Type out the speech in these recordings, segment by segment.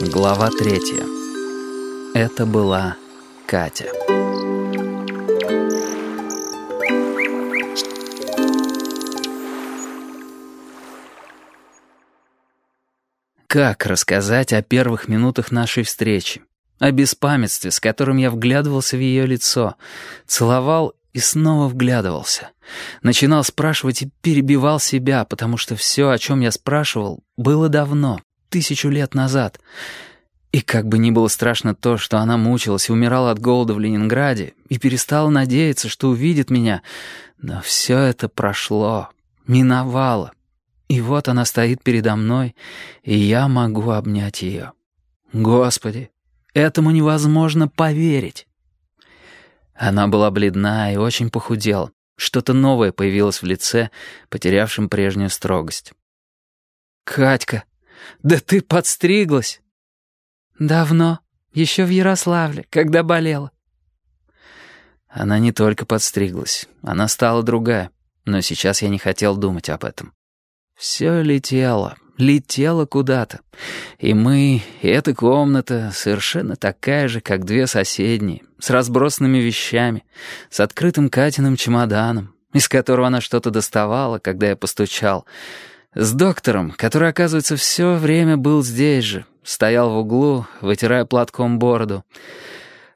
Глава третья. Это была Катя. Как рассказать о первых минутах нашей встречи? О беспамятстве, с которым я вглядывался в ее лицо, целовал и снова вглядывался. Начинал спрашивать и перебивал себя, потому что все, о чем я спрашивал, было давно, тысячу лет назад. И как бы ни было страшно то, что она мучилась и умирала от голода в Ленинграде, и перестала надеяться, что увидит меня, но все это прошло, миновало. И вот она стоит передо мной, и я могу обнять ее. Господи, этому невозможно поверить. Она была бледна и очень похудела. Что-то новое появилось в лице, потерявшем прежнюю строгость. «Катька!» «Да ты подстриглась!» «Давно, еще в Ярославле, когда болела». Она не только подстриглась, она стала другая, но сейчас я не хотел думать об этом. Все летело, летело куда-то. И мы, и эта комната совершенно такая же, как две соседние, с разбросанными вещами, с открытым Катиным чемоданом, из которого она что-то доставала, когда я постучал, с доктором, который, оказывается, все время был здесь же, стоял в углу, вытирая платком бороду.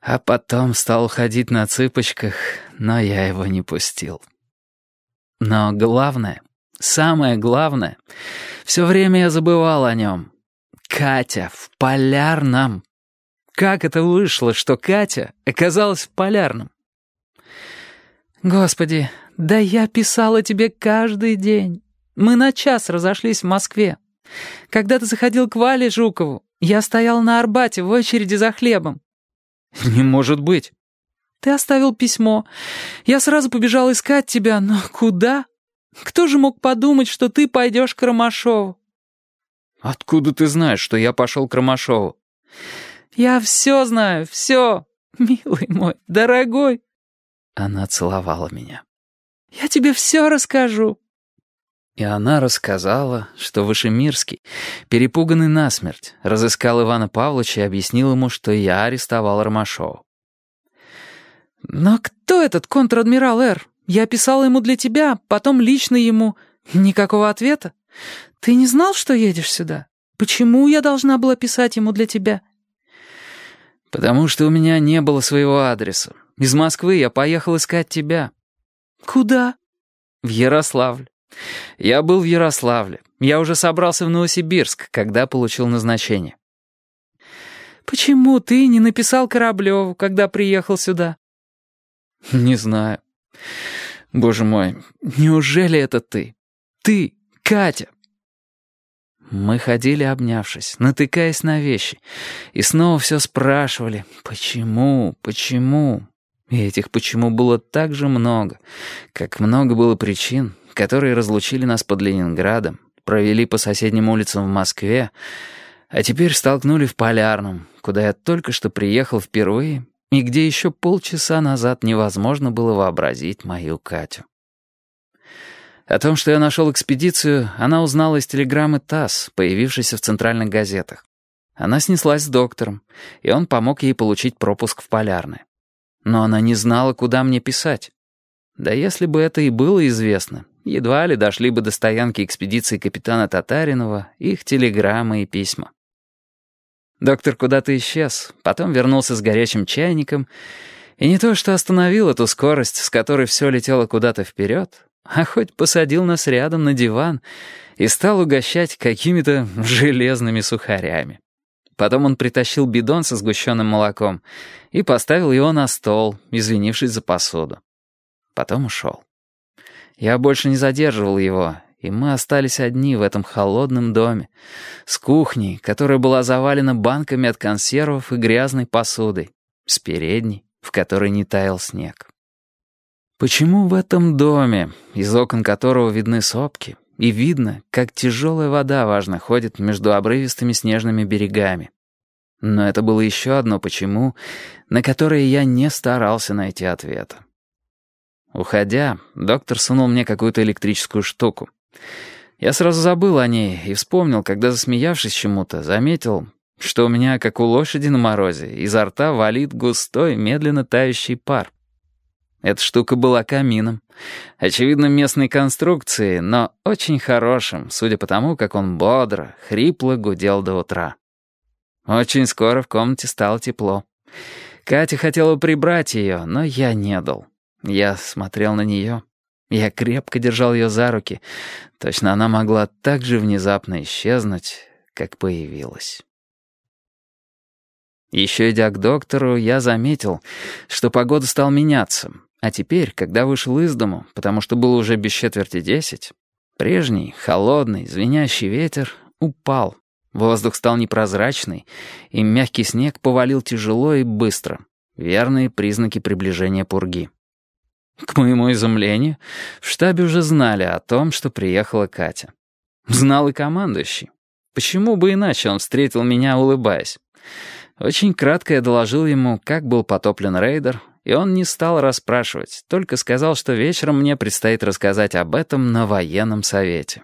А потом стал ходить на цыпочках, но я его не пустил. Но главное, самое главное, все время я забывал о нем. Катя в полярном. Как это вышло, что Катя оказалась в полярном? Господи, да я писала тебе каждый день. Мы на час разошлись в Москве. Когда ты заходил к Вале Жукову, я стоял на Арбате в очереди за хлебом». «Не может быть». «Ты оставил письмо. Я сразу побежал искать тебя, но куда? Кто же мог подумать, что ты пойдешь к Ромашову?» «Откуда ты знаешь, что я пошел к Ромашову?» «Я все знаю, все, милый мой, дорогой». Она целовала меня. «Я тебе все расскажу. И она рассказала, что Вышемирский, перепуганный насмерть, разыскал Ивана Павловича и объяснил ему, что я арестовал Ромашова. «Но кто этот контр-адмирал Р? Я писала ему для тебя, потом лично ему. Никакого ответа. Ты не знал, что едешь сюда? Почему я должна была писать ему для тебя?» «Потому что у меня не было своего адреса. Из Москвы я поехал искать тебя». «Куда?» «В Ярославль. Я был в Ярославле. Я уже собрался в Новосибирск, когда получил назначение. «Почему ты не написал Кораблеву, когда приехал сюда?» «Не знаю. Боже мой, неужели это ты? Ты, Катя?» Мы ходили, обнявшись, натыкаясь на вещи, и снова все спрашивали «почему, почему?». И этих «почему» было так же много, как много было причин, которые разлучили нас под Ленинградом, провели по соседним улицам в Москве, а теперь столкнули в Полярном, куда я только что приехал впервые и где еще полчаса назад невозможно было вообразить мою Катю. О том, что я нашел экспедицию, она узнала из телеграммы ТАСС, появившейся в центральных газетах. Она снеслась с доктором, и он помог ей получить пропуск в Полярное. Но она не знала, куда мне писать. Да если бы это и было известно, едва ли дошли бы до стоянки экспедиции капитана Татаринова их телеграммы и письма. Доктор куда-то исчез, потом вернулся с горячим чайником, и не то что остановил эту скорость, с которой все летело куда-то вперед, а хоть посадил нас рядом на диван и стал угощать какими-то железными сухарями. Потом он притащил бидон со сгущенным молоком и поставил его на стол, извинившись за посуду. Потом ушел. Я больше не задерживал его, и мы остались одни в этом холодном доме, с кухней, которая была завалена банками от консервов и грязной посудой, с передней, в которой не таял снег. Почему в этом доме, из окон которого видны сопки, и видно, как тяжелая вода важно ходит между обрывистыми снежными берегами? Но это было еще одно «почему», на которое я не старался найти ответа. Уходя, доктор сунул мне какую-то электрическую штуку. Я сразу забыл о ней и вспомнил, когда, засмеявшись чему-то, заметил, что у меня, как у лошади на морозе, изо рта валит густой, медленно тающий пар. Эта штука была камином. Очевидно, местной конструкции, но очень хорошим, судя по тому, как он бодро, хрипло гудел до утра. Очень скоро в комнате стало тепло. Катя хотела прибрать ее, но я не дал. Я смотрел на нее. Я крепко держал ее за руки. Точно она могла так же внезапно исчезнуть, как появилась. Еще идя к доктору, я заметил, что погода стала меняться. А теперь, когда вышел из дому, потому что было уже без четверти десять, прежний, холодный, звенящий ветер упал. Воздух стал непрозрачный, и мягкий снег повалил тяжело и быстро. Верные признаки приближения пурги. К моему изумлению, в штабе уже знали о том, что приехала Катя. Знал и командующий. Почему бы иначе он встретил меня, улыбаясь? Очень кратко я доложил ему, как был потоплен рейдер, и он не стал расспрашивать, только сказал, что вечером мне предстоит рассказать об этом на военном совете.